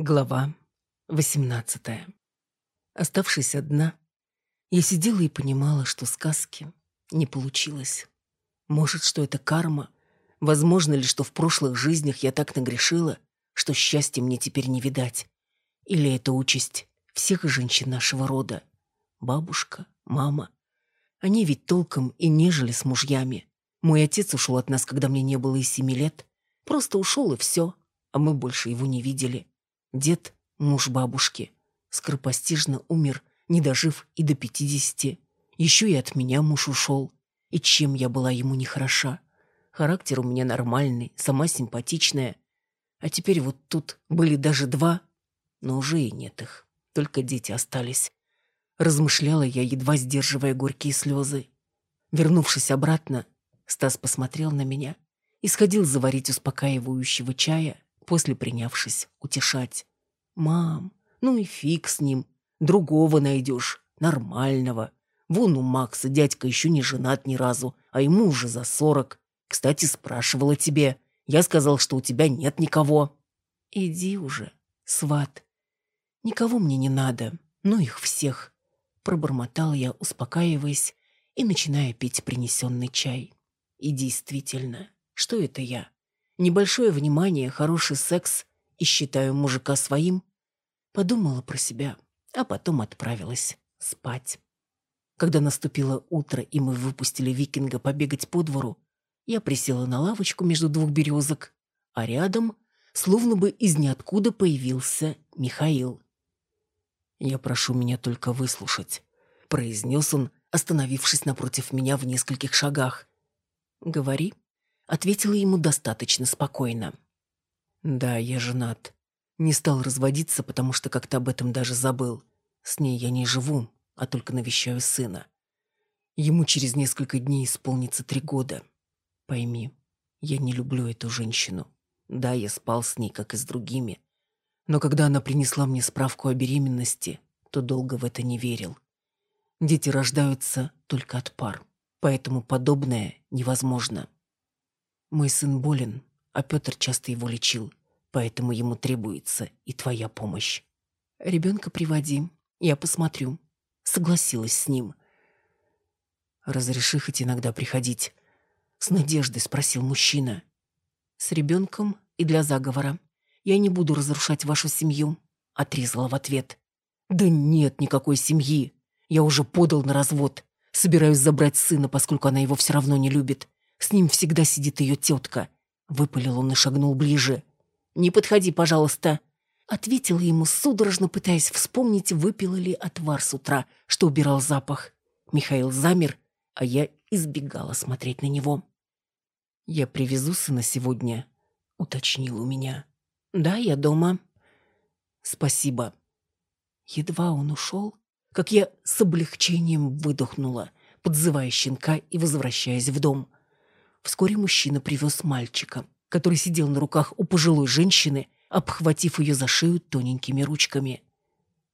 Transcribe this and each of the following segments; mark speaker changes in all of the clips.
Speaker 1: Глава 18 Оставшись одна, я сидела и понимала, что сказки не получилось. Может, что это карма? Возможно ли, что в прошлых жизнях я так нагрешила, что счастья мне теперь не видать? Или это участь всех женщин нашего рода? Бабушка, мама. Они ведь толком и не жили с мужьями. Мой отец ушел от нас, когда мне не было и семи лет. Просто ушел и все, а мы больше его не видели. Дед, муж бабушки, скоропостижно умер, не дожив и до пятидесяти. Еще и от меня муж ушел. И чем я была ему нехороша. Характер у меня нормальный, сама симпатичная. А теперь вот тут были даже два, но уже и нет их. Только дети остались. Размышляла я, едва сдерживая горькие слезы. Вернувшись обратно, Стас посмотрел на меня и сходил заварить успокаивающего чая, после принявшись утешать. «Мам, ну и фиг с ним. Другого найдешь, нормального. Вон у Макса дядька еще не женат ни разу, а ему уже за сорок. Кстати, спрашивала тебе. Я сказал, что у тебя нет никого». «Иди уже, сват. Никого мне не надо, ну их всех», — пробормотал я, успокаиваясь и начиная пить принесенный чай. И действительно, что это я? Небольшое внимание, хороший секс и считаю мужика своим, подумала про себя, а потом отправилась спать. Когда наступило утро и мы выпустили викинга побегать по двору, я присела на лавочку между двух березок, а рядом, словно бы из ниоткуда, появился Михаил. «Я прошу меня только выслушать», — произнес он, остановившись напротив меня в нескольких шагах. «Говори», ответила ему достаточно спокойно. «Да, я женат. Не стал разводиться, потому что как-то об этом даже забыл. С ней я не живу, а только навещаю сына. Ему через несколько дней исполнится три года. Пойми, я не люблю эту женщину. Да, я спал с ней, как и с другими. Но когда она принесла мне справку о беременности, то долго в это не верил. Дети рождаются только от пар, поэтому подобное невозможно. Мой сын болен, а Петр часто его лечил, поэтому ему требуется и твоя помощь. Ребенка приводи, я посмотрю. Согласилась с ним. Разреши хоть иногда приходить. С надеждой спросил мужчина. С ребенком и для заговора. Я не буду разрушать вашу семью, отрезала в ответ. Да нет никакой семьи. Я уже подал на развод. Собираюсь забрать сына, поскольку она его все равно не любит. С ним всегда сидит ее тетка. Выпалил он и шагнул ближе. «Не подходи, пожалуйста», — ответила ему, судорожно пытаясь вспомнить, выпила ли отвар с утра, что убирал запах. Михаил замер, а я избегала смотреть на него. «Я привезу сына сегодня», — уточнил у меня. «Да, я дома». «Спасибо». Едва он ушел, как я с облегчением выдохнула, подзывая щенка и возвращаясь в дом. Вскоре мужчина привез мальчика, который сидел на руках у пожилой женщины, обхватив ее за шею тоненькими ручками.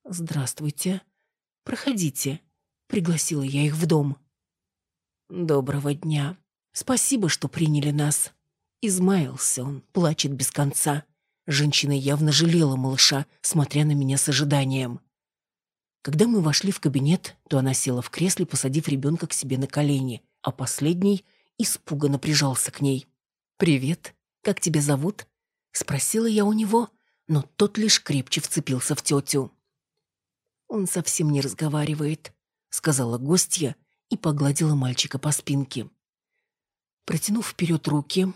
Speaker 1: «Здравствуйте. Проходите», — пригласила я их в дом. «Доброго дня. Спасибо, что приняли нас». Измаялся он, плачет без конца. Женщина явно жалела малыша, смотря на меня с ожиданием. Когда мы вошли в кабинет, то она села в кресле, посадив ребенка к себе на колени, а последний испуганно прижался к ней. «Привет, как тебя зовут?» — спросила я у него, но тот лишь крепче вцепился в тетю. «Он совсем не разговаривает», — сказала гостья и погладила мальчика по спинке. Протянув вперед руки,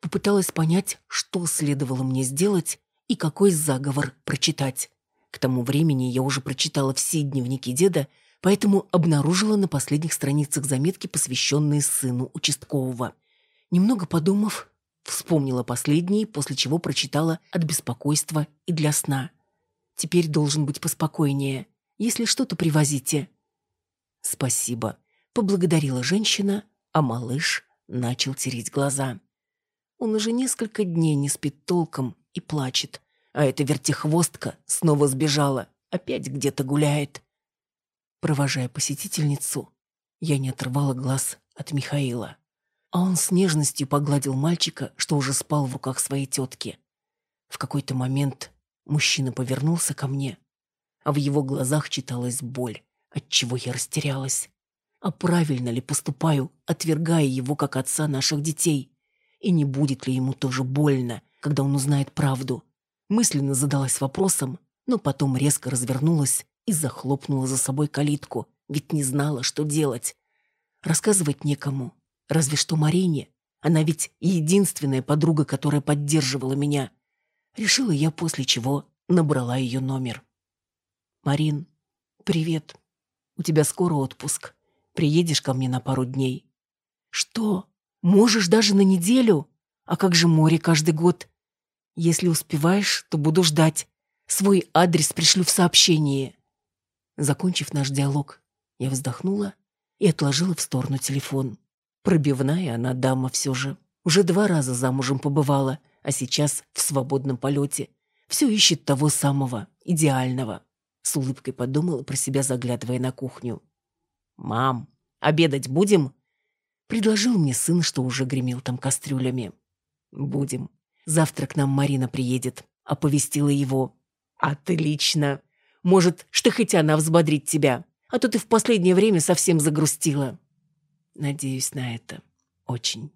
Speaker 1: попыталась понять, что следовало мне сделать и какой заговор прочитать. К тому времени я уже прочитала все дневники деда поэтому обнаружила на последних страницах заметки, посвященные сыну участкового. Немного подумав, вспомнила последние, после чего прочитала «От беспокойства и для сна». Теперь должен быть поспокойнее. Если что-то привозите. Спасибо. Поблагодарила женщина, а малыш начал тереть глаза. Он уже несколько дней не спит толком и плачет. А эта вертихвостка снова сбежала, опять где-то гуляет. Провожая посетительницу, я не отрывала глаз от Михаила. А он с нежностью погладил мальчика, что уже спал в руках своей тетки. В какой-то момент Мужчина повернулся ко мне, а в его глазах читалась боль, отчего я растерялась. А правильно ли поступаю, отвергая его как отца наших детей? И не будет ли ему тоже больно, когда он узнает правду? Мысленно задалась вопросом, но потом резко развернулась и захлопнула за собой калитку, ведь не знала, что делать. Рассказывать некому, разве что Марине. Она ведь единственная подруга, которая поддерживала меня. Решила я, после чего набрала ее номер. «Марин, привет. У тебя скоро отпуск. Приедешь ко мне на пару дней». «Что? Можешь даже на неделю? А как же море каждый год? Если успеваешь, то буду ждать. Свой адрес пришлю в сообщении». Закончив наш диалог, я вздохнула и отложила в сторону телефон. Пробивная она дама все же. Уже два раза замужем побывала, а сейчас в свободном полете. Все ищет того самого, идеального. С улыбкой подумала про себя, заглядывая на кухню. «Мам, обедать будем?» Предложил мне сын, что уже гремел там кастрюлями. «Будем. Завтра к нам Марина приедет», — оповестила его. «Отлично. Может, что хоть она взбодрит тебя, а то ты в последнее время совсем загрустила». Надеюсь на это. Очень.